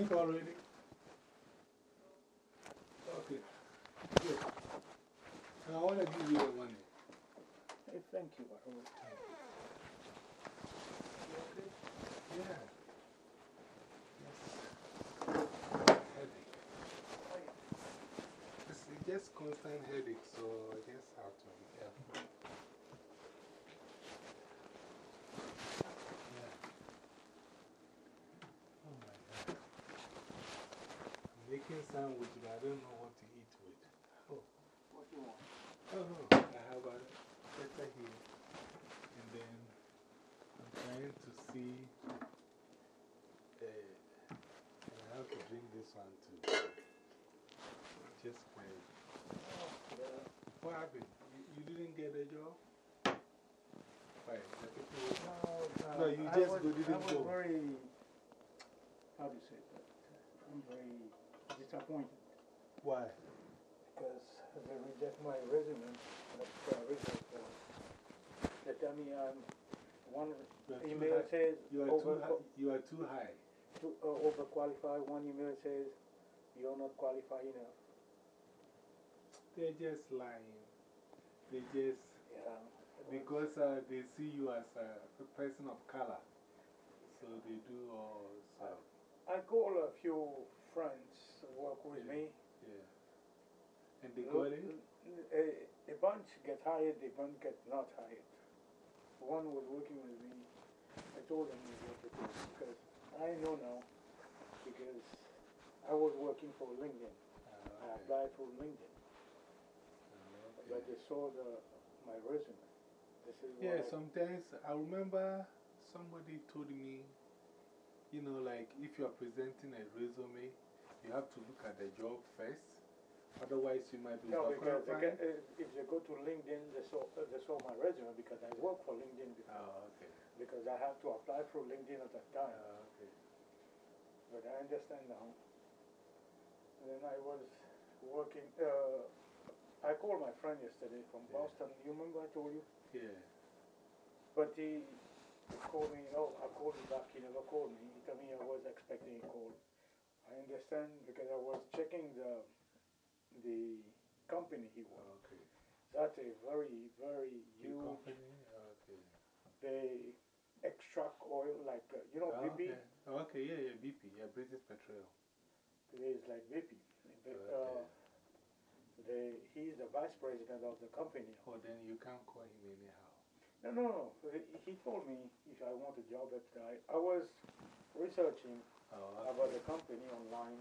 sleep already? Okay. Good. And I want to give you the money. Hey, thank you, Rahul. okay? Yeah. Yes. Headache. It's just constant headache, so I just have to be careful. Yeah. Oh my God. I'm sandwich, but I don't know what to eat with. Oh. What do you want? Oh no, I have a letter here. And then I'm trying to see. Uh, I have to drink this one too. Just wait. What happened? You, you didn't get a job? Why? The. No, No, you I just was, go- didn't I was go. very, how do you say that? I'm very disappointed Why? because they reject my resume. Uh, result for. They tell me I'm one You are too email high. says You are, over, too high. you are too high. too, uh, overqualified. One email says you're not qualified enough. They're just lying. They just. Yeah. Because uh, they see you as a person of color. So they do all. So, I call a few friends work with me. yeah. And they got it? A, a bunch get hired, a bunch get not hired. One was working with me. I told him what to do because I know now because I was working for LinkedIn. I Uh, okay. applied for LinkedIn, Uh, but they saw the, my resume. This is Yeah, I- sometimes I remember somebody told me, you know, like if you are presenting a resume, you have to look at the job first. Otherwise, you might be No, because they get, uh, if they go to LinkedIn, they saw, uh, they saw my resume because I work for LinkedIn before. Oh, okay. Because I have to apply for LinkedIn at that time. Oh, okay. But I understand now. And then I was working, uh, I called my friend yesterday from Yeah. Boston. You remember I told you? Yeah. But he called me, oh, I called him back. He never called me. He told me I was expecting a call. I understand because I was checking the, the company he was. Okay. That's a very, very huge, company? Okay. they extract oil like, uh, you know, Oh, BP? okay. Okay, yeah, yeah, BP, yeah, British Petroleum. It is like BP. But, uh, the, he's the vice president of the company. Oh, then you can't call him anyhow. No, no, no. He- He told me if I want a job, but I, I was researching Oh, about the company online.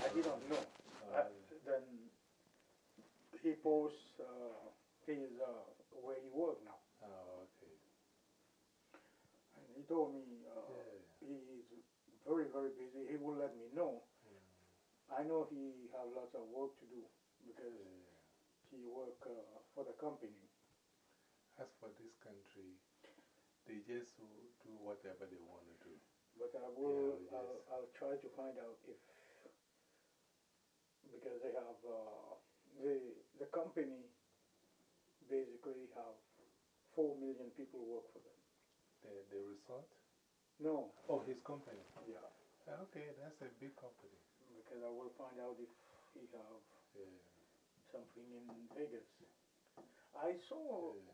I didn't know. Oh, Uh, then he posts uh, his, uh, where he work now. Oh, okay. And he told me uh, Yeah. he is very, very busy. He will let me know. I know he have lots of work to do because Yeah. he work uh, for the company. As for this country, they just do whatever they want to do. But I will, Yeah, I'll. I'll try to find out if, because they have, uh, the, the company basically have four million people work for them. The, the resort? No, Oh, his company. yeah, Okay, that's a big company. because I will find out if he have Yeah. something in Vegas. I saw yeah.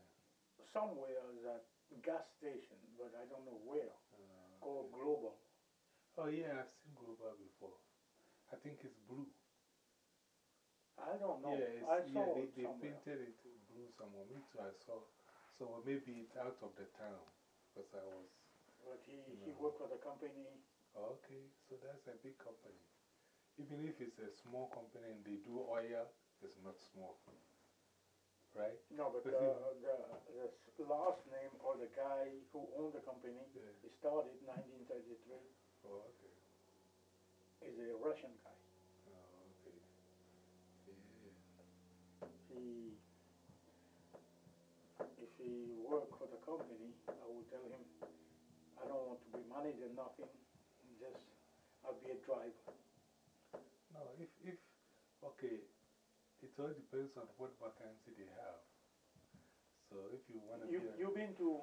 somewhere that gas station, but I don't know where, Called. Global. Oh, yeah, I've seen Global before. I think it's blue. I don't know. Yeah, I yeah they, they painted it blue somewhere. Me too, I saw. So maybe it's out of the town because I was. But he, he worked for the company. Okay, so that's a big company. Even if it's a small company and they do oil, it's not small. Right? No, but But the, the, the last name or the guy who owned the company, Yeah. Started 1933, Oh, okay. is a Russian guy. Oh, okay. Yeah. He, if he worked for the company, I would tell him, I don't want to be manager, nothing, just, I'll be a driver. No, if, if, okay, it all depends on what vacancy they have. So if you want to You, be a, you've been to,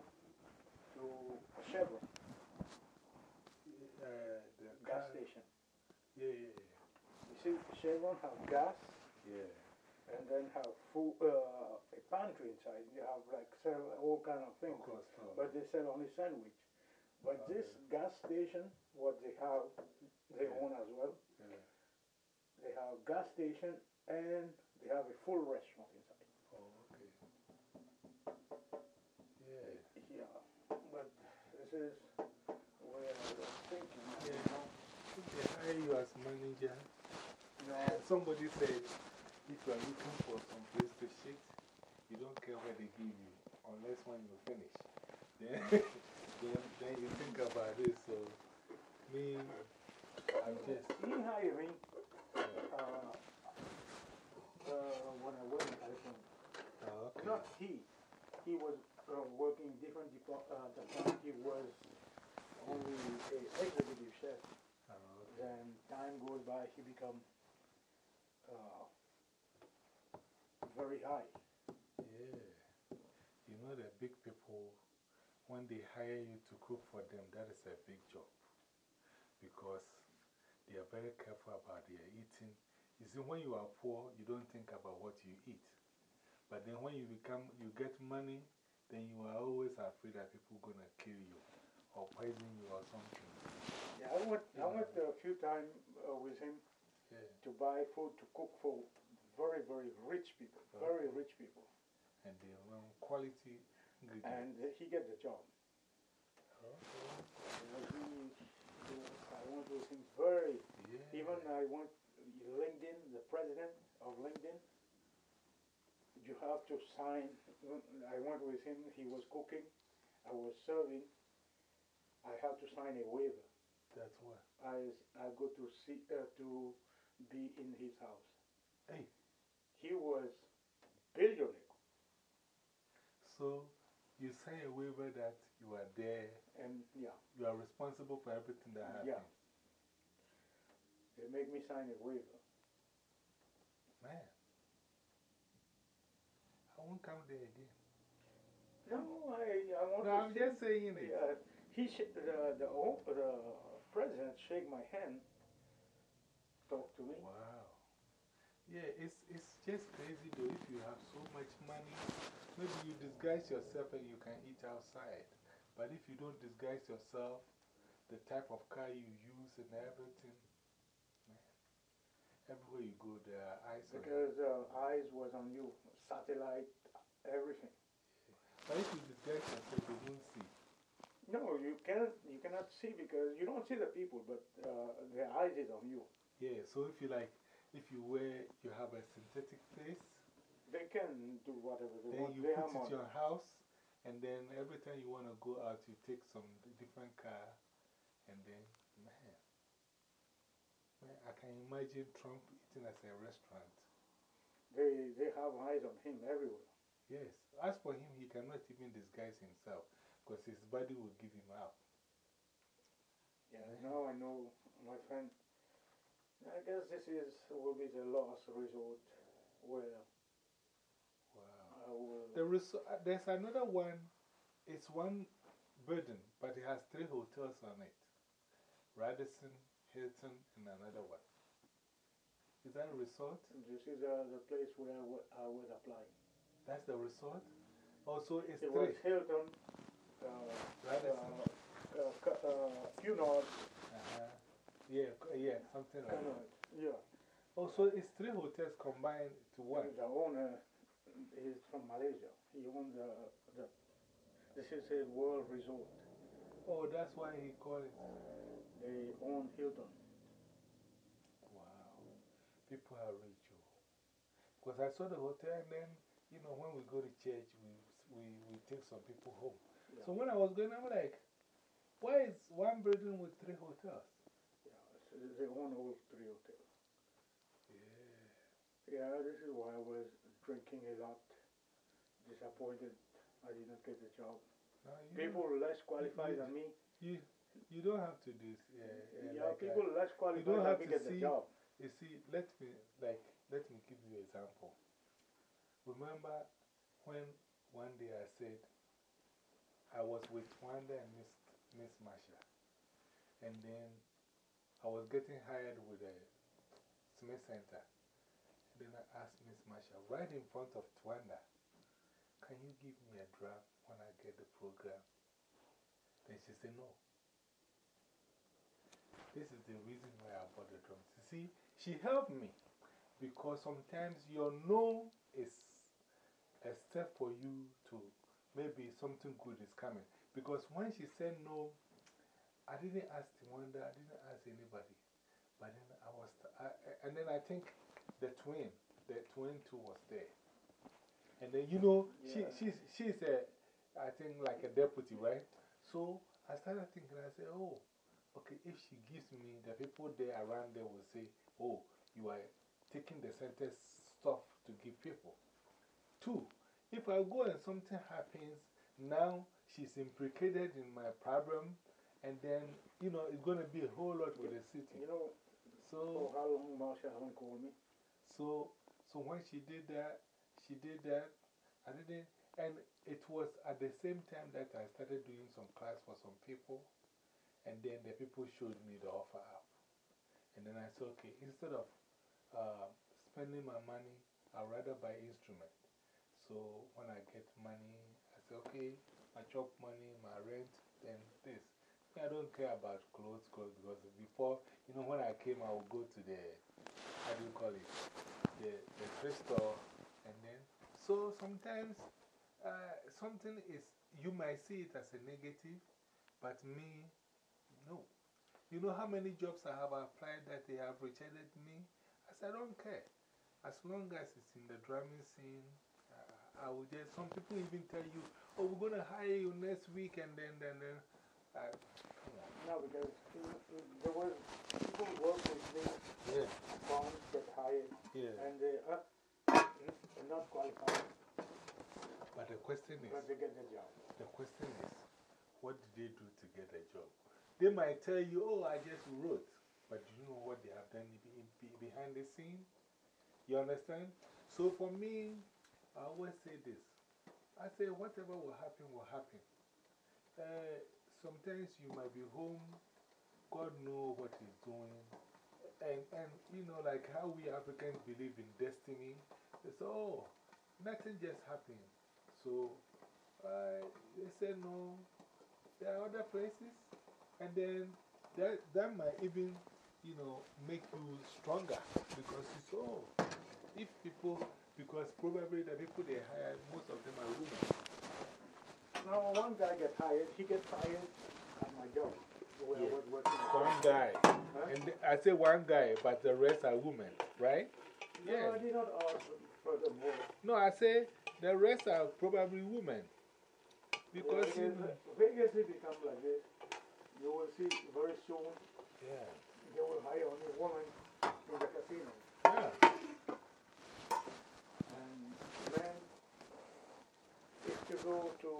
to Chevron uh, the yeah. You see, Chevron have gas Yeah. and then have food, uh, a pantry inside. They have like sell all kind of things. Of course. oh, But they sell only sandwich. But Oh, this yeah. gas station, what they have, they Yeah. own as well. yeah. They have gas station and they have a full restaurant inside. Oh, okay. Yeah. Yeah, but this is where I was thinking. Yeah. You know, If they hire you as manager, somebody said if you are looking for some place to shift, you don't care where they give you, unless when you finish. Then, then, then you think about it. So, me, I'm just. hired me Uh, uh, when I was in California. oh, okay. Not he. He was uh, working different department. Uh, he was only a executive chef. Then time goes by, he become uh, very high. Yeah. You know, the big people, when they hire you to cook for them, that is a big job. Because they are very careful about their eating. You see, when you are poor, you don't think about what you eat. But then when you become, you get money, then you are always afraid that people are going to kill you or poison you or something. Yeah, I went, I went a few times uh, with him Yeah. to buy food to cook for very, very rich people. Very rich people. And they want quality ingredients. And he get the job. Okay. You know, he, he, I went with him very, Yeah. even I went, LinkedIn, the president of LinkedIn, you have to sign, I went with him, he was cooking, I was serving, I have to sign a waiver. That's why. I, I go to see, uh, to be in his house. Hey. He was billionaire, So you sign a waiver that you are there, and yeah, you are responsible for everything that happens. Yeah. they make me sign a waiver. Man, I won't come there again. No, I, I want No, I'm see- just saying it. Yeah, he sh the, the, o- the president shake my hand, talk to me. Wow. Yeah, it's, it's just crazy though. If you have so much money, maybe you disguise yourself and you can eat outside. But if you don't disguise yourself, the type of car you use and everything, man, everywhere you go, there are eyes. Because uh, eyes was on you, satellite, everything. But if you disguise yourself, they won't see. No, you cannot, you cannot see because you don't see the people, but uh, their eyes is on you. Yeah, so if you like, if you wear, you have a synthetic face, They can do whatever they then want. you They put it in your house, and then every time you want to go out, you take some different car, and then, man, man, I can imagine Trump eating at a restaurant. They, they have eyes on him everywhere. Yes, as for him, he cannot even disguise himself because his body will give him up. Yeah, now I know, my friend. I guess this is will be the last resort where Wow. I. The reso- uh, there's another one, it's one building, but it has three hotels on it Radisson, Hilton, and another one. Is that a resort? This is uh, the place where I was applying. That's the resort? Also, it's It three. Hilton, uh, Radisson. uh, uh, Cu- uh, Cunard, Uh-huh. Yeah, c- yeah, something like that. Cunard, yeah. Also, it's three hotels combined to one. The owner is from Malaysia. He owns the, the, this is a world resort. Oh, that's why he called it. They own Hilton. Wow. People are rich. Because I saw the hotel, and then, you know, when we go to church, we, we, we take some people home. Yeah. So when I was going, I'm like, why is one building with three hotels? Yeah, they own all three hotels. Yeah. Yeah, this is why I was drinking a lot, disappointed I did not get the job. No, People less qualified than me, You, you don't have to do this. Yeah, like, uh, people less qualified don't than have me to get the see- job. You see, let me, like, let me give you an example. Remember when one day I said, I was with Wanda and Miss, Miss Marsha, and then I was getting hired with a Smith Center. And then I asked Miss Marsha, right in front of Twanda, can you give me a drum when I get the program? Then she said, no. This is the reason why I bought the drums. You see, she helped me because sometimes your no is a step for you to maybe something good is coming. Because when she said no, I didn't ask Wanda, I didn't ask anybody. But then I was, I, and then I think the twin, the twin too was there. And then, you know, she, she's, she's a, I think like a deputy, right? So I started thinking, I said, oh, okay, if she gives me, the people there around there will say, oh, you are taking the center stuff to give people. Two, if I go and something happens, now she's implicated in my problem, and then, you know, it's going to be a whole lot with the city. You know, so, for how long Marsha haven't called me? So, so when she did that, she did that, I didn't, and it was at the same time that I started doing some class for some people, and then the people showed me the offer app. And then I said, okay, instead of uh, spending my money, I'd rather buy instrument. So when I get money, I say, okay, my chop money, my rent, then this. I don't care about clothes, clothes because before, you know, when I came, I would go to the, how do you call it, the, the thrift store, and then, so sometimes uh, something is, you might see it as a negative, but me, no. You know how many jobs I have applied that they have rejected me? I said, I don't care. As long as it's in the drumming scene, I will just, some people even tell you, oh, we're going to hire you next week, and then, then, then. Uh, no, because there was people work with me, yeah. found, get hired, yeah. and they are not qualified. But the question is, but they get the job. The question is, what did they do to get a job? They might tell you, oh, I just wrote, but do you know what they have done behind the scene? You understand? So for me, I always say this. I say, whatever will happen, will happen. Uh, sometimes you might be home, God knows what He's doing. And, and, you know, like how we Africans believe in destiny. It's, oh, nothing just happened. So they say no, there are other places. And then that, that might even, you know, make you stronger because it's, oh, if people, because probably the people they hire, most of them are women. Now, one guy get hired, he gets fired at my job. Where I was working. One guy. And I say one guy, but the rest are women, right? No, yeah. I did not ask furthermore. No, I say the rest are probably women. Because yeah, Vegas will become like this. You will see very soon. Yeah. They will hire only women in the casino. Yeah. And then, go to,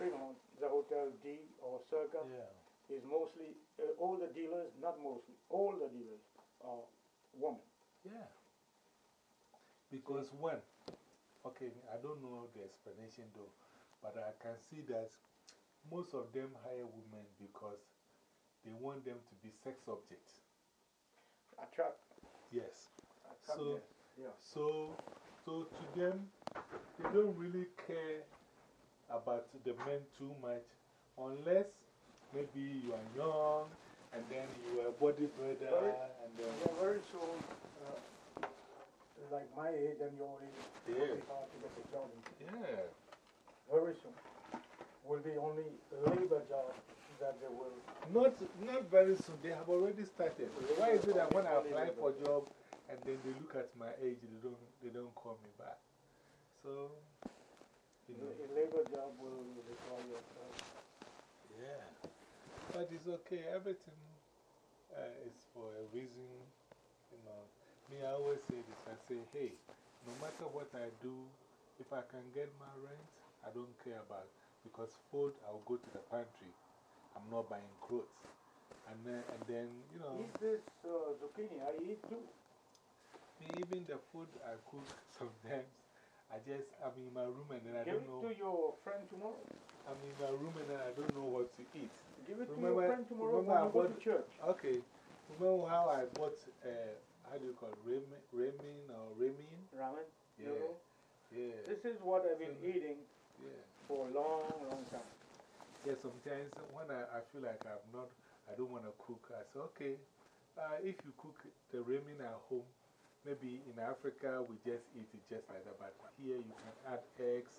you know, the Hotel D or Circa, yeah. is mostly, uh, all the dealers, not mostly, all the dealers are women. Yeah. Because when, okay, I don't know the explanation though, but I can see that most of them hire women because they want them to be sex objects. Attract. Yes. Attract, so, yes. Yeah. so, so to them, they don't really care about the men too much unless maybe you are young and then you are a bodybuilder very, and then. Yeah, very soon, uh, like my age and your age, Yeah. to get a job. Yeah. Very soon. Will be only labor jobs that they will. Not, not very soon. They have already started. Why is it that when I apply for a job and then they look at my age, they don't, they don't call me back? So, you know. A labor job will require yourself. Yeah. But it's okay. Everything uh, is for a reason. You know, me, I always say this. I say, hey, no matter what I do, if I can get my rent, I don't care about Because food, I'll go to the pantry. I'm not buying clothes. And then, and then you know. Eat this uh, zucchini. I eat too. Even the food I cook sometimes, I just, I'm in my room and then I Give don't know. Give it to your friend tomorrow. I'm in my room and then I don't know what to eat. Give it remember, to your friend tomorrow remember when go bought, to church. Okay. Remember how I bought uh, how do you call it? Ramen, ramen or ramen? Ramen? Yeah. Yeah. This is what I've been eating Yeah. for a long, long time. Yeah, sometimes when I, I feel like I'm not, I don't want to cook, I say, okay, uh, if you cook the ramen at home, maybe in Africa we just eat it just like that, but here you can add eggs,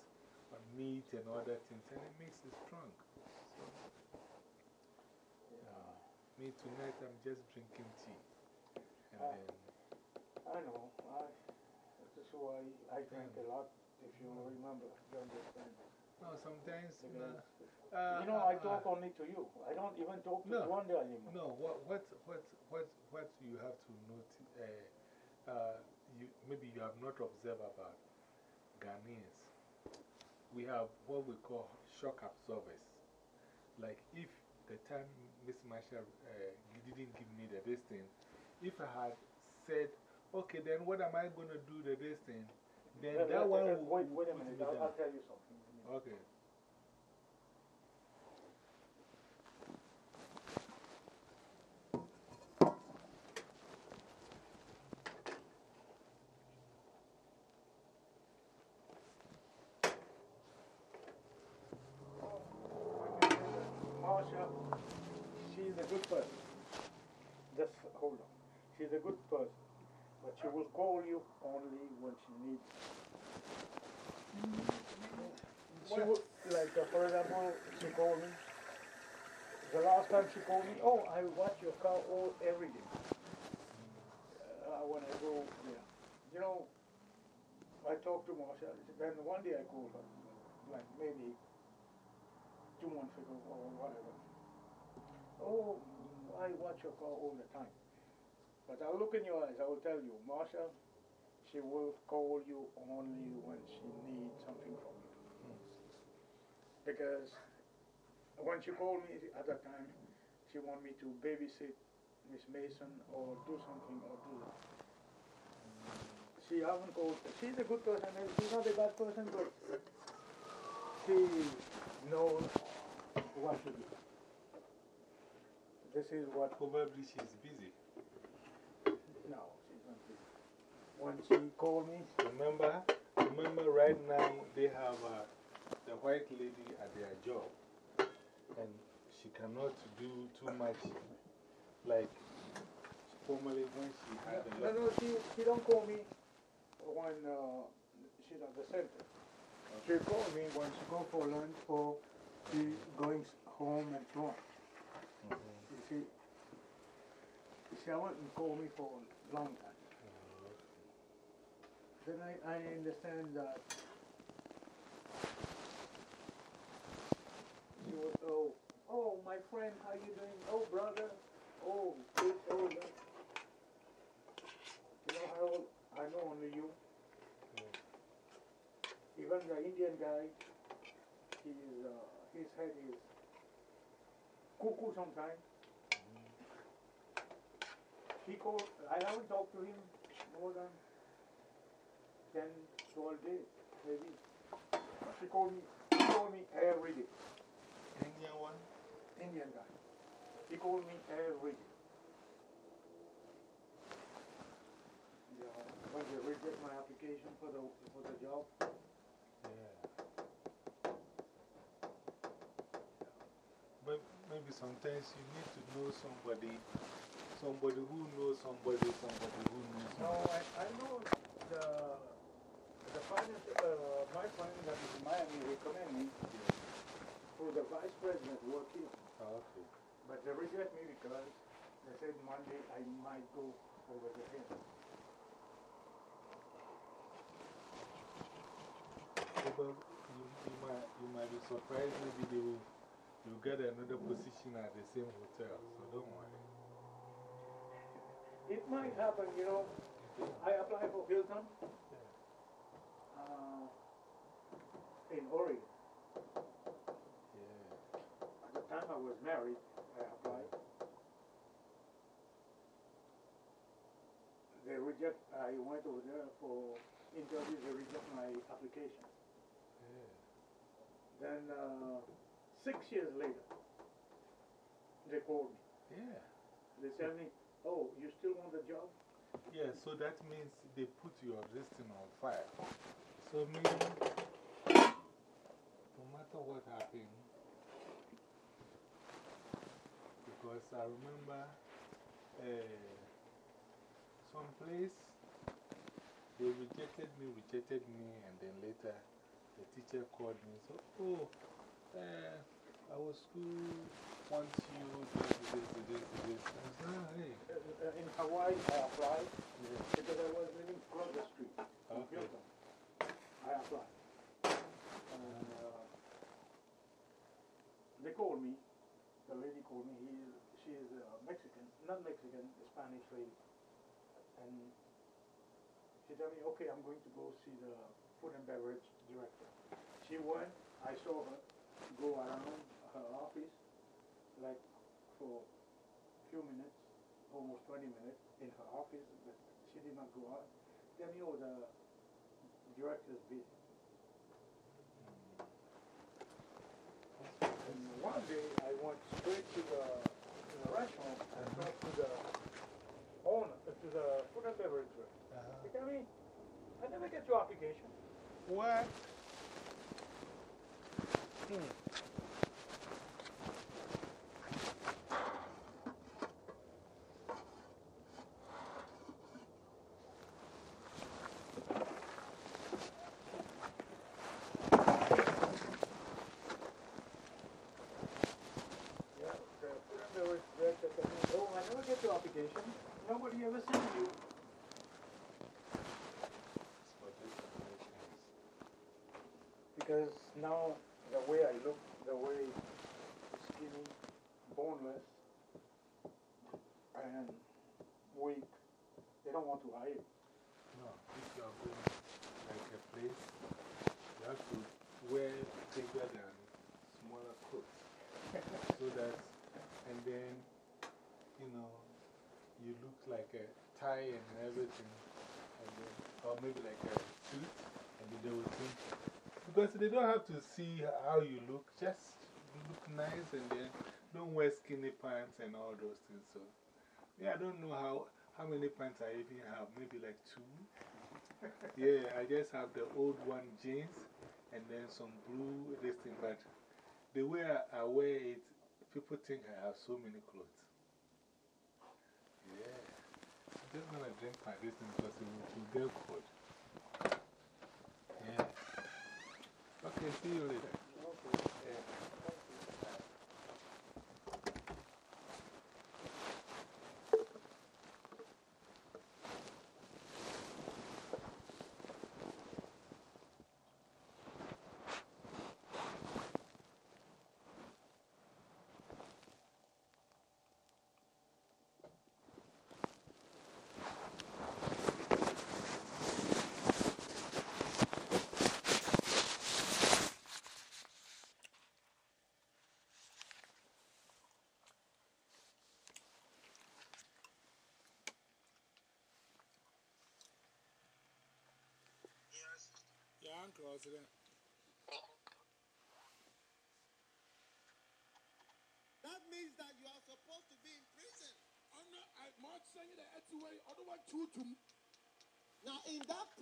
or meat, and other things, and it makes it strong. So, uh, me tonight, I'm just drinking tea. And Ah. then, I know. I, this is why I drink a lot, if you remember, you understand. no, sometimes, uh, uh, you know, I uh, talk only to you. I don't even talk to No. Anymore. No, what, what, what, what, what you have to notice, uh, uh, you, maybe you have not observed about Ghanaians. We have what we call shock absorbers. Like if the time Miss Marsha uh, didn't give me the this thing, if I had said, okay, then what am I going to do the this thing, then that one will, wait, wait a minute. me I'll. I'll tell you something. Okay. Marsha, she's a good person. Just hold on. She's a good person. But she will call when she needs. She like, uh, for example, she called me. The last time she called me, oh, I watch your car all every day. Uh, when I go there. You know, I talked to Marsha, then one day I called her, like maybe two months ago or whatever. Oh, I watch your car all the time. But I'll look in your eyes, I will tell you, Marsha, she will call you only when she needs something from you. Because when she called me at that time, she wanted me to babysit Miss Mason or do something or do that. She haven't called, she's a good person, she's not a bad person, but she knows what to do. This is what, Probably she's busy. no, she's not busy. When she called me, Remember, remember right now they have uh, the white lady at their job and she cannot do too much. Like formerly when she had no, lot. no, she, she don't call me when uh, she's at the center. She call me when she go for lunch or she going home and so on. You see, she haven't called me for a long time. Then I, I understand that she was, oh, oh, my friend, how you doing? Oh, brother, oh, this, oh, that. You know, Harold, I know only you. Even the Indian guy, he's, uh, his head is cuckoo sometimes. He called, I haven't talked to him more than 10, 12 days, maybe. He called me, he called me every day, Indian one? Indian guy. He called me every day. Yeah, when they reject my application for the, for the job, Yeah. But maybe sometimes you need to know somebody, somebody who knows somebody, somebody who knows No. I, I know the, uh, my friend that is in Miami recommended me for the vice president work here. Ah, okay. But they reject me because they said Monday I might go over to him. But you, you, might, you might be surprised, maybe they will you get another position at the same hotel, so don't worry. It might happen, you know. I applied for Hilton uh, in Oregon. Yeah. At the time I was married, I applied. They reject, I went over there for interview, they reject my application. Yeah. Then uh, six years later, they called me. Yeah. They tell me, oh, you still want the job? Yeah, so that means they put your listing on fire. So, me, no matter what happened, because I remember uh, some place they rejected me, rejected me, and then later the teacher called me. So, oh, uh, our school wants you this, this. I said, hey. In Hawaii, I applied because I was living across the street. Okay. I applied. Uh, they called me. The lady called me. He, she is uh, Mexican, not Mexican, Spanish lady. And she told me, okay, I'm going to go see the food and beverage director. She went, I saw her go around her office like for a few minutes, almost 20 minutes in her office, but she did not go out. Tell me, oh, the director's busy. And one day I went straight to the, to the restaurant and talked to the owner, uh, to the food and beverage director. Uh-huh. He tell me, I never get your application. What? Yeah, the food and beverage director told me, oh, I never get your application. Nobody ever seen you. For this generation. Because now the way I look, the way skinny, boneless, and weak, they don't want to hire. No, if you are going like a place, you have to wear bigger than smaller clothes. so that, and then, you know, you look like a tie and everything, and then, or maybe like a suit, and then they will think, because they don't have to see how you look, just look nice and then don't wear skinny pants and all those things. So, yeah, I don't know how, how many pants I even have, maybe like two. yeah, I just have the old one jeans and then some blue this thing, but the way I, I wear it, people think I have so many clothes. Yeah. Just going to drink my this because it will, it will get cold. Yeah. Okay, see you later. Yeah, Uncle, what's? That means that you are supposed to be in prison. I'm not, I'm not saying that anyway. Otherwise, two to Now, in that prison.